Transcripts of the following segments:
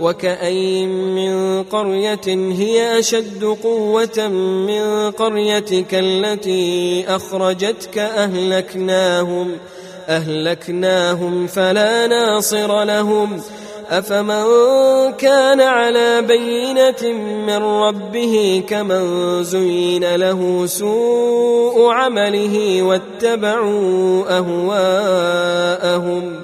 وكاين من قرية هي أشد قوة من قريتك التي أخرجتك أهلكناهم أهلكناهم فلا ناصر لهم. أفمن كان على بينة من ربه كمن زين له سوء عمله واتبعوا أهواءهم.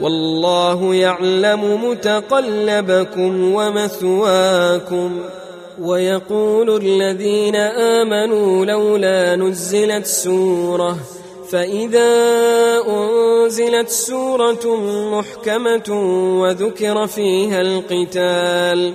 والله يعلم متقلبكم ومثواكم ويقول الذين آمنوا لولا نزلت سورة فإذا أنزلت سورة محكمة وذكر فيها القتال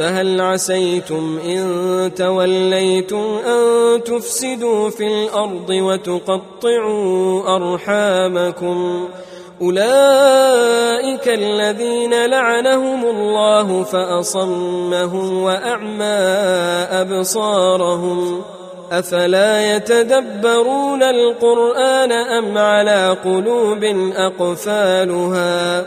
فهل عسيتم إن توليتم أن تفسدوا في الأرض وتقطعوا أرحامكم؟ أولئك الذين لعنهم الله فأصمهم وأعمى أبصارهم. أفلا يتدبرون القرآن أم على قلوب أقفالها؟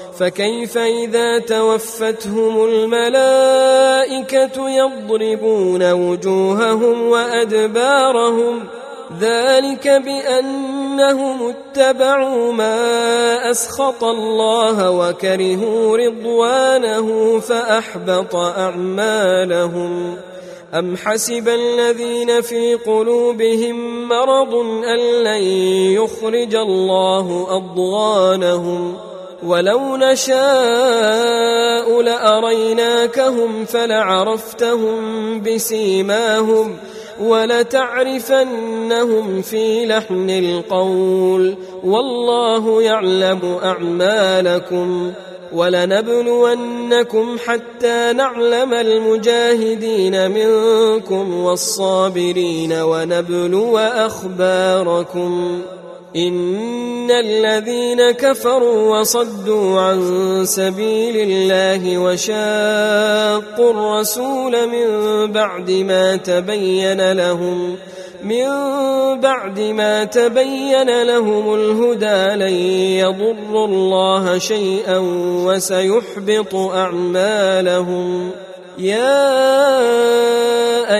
فكيف إذا توفتهم الملائكة يضربون وجوههم وأدبارهم ذلك بأنهم اتبعوا ما أسخط الله وكرهوا رضوانه فأحبط أعمالهم أم حسب الذين في قلوبهم مرض أن لن يخرج الله أضغانهم ولو نشاء لأريناكهم فلعرفتهم بسيماهم ولتعرفنهم في لحن القول والله يعلم أعمالكم ولنبلونكم حتى نعلم المجاهدين منكم والصابرين ونبلو أخباركم إن الذين كفروا وصدوا عن سبيل الله وشاقوا الرسول من بعد ما تبين لهم من بعد ما تبين لهم الهدى لن يضروا الله شيئا وسيحبط أعمالهم. يا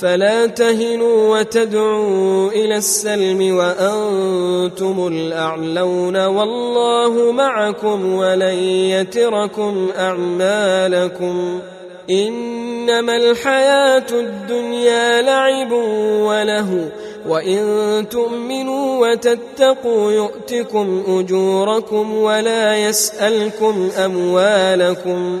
فلا تهنوا وتدعوا إلى السلم وأنتم الأعلون والله معكم ولن يتركم أعمالكم إنما الحياة الدنيا لعب وله وإن تؤمنوا وتتقوا يؤتكم أجوركم ولا يسألكم أموالكم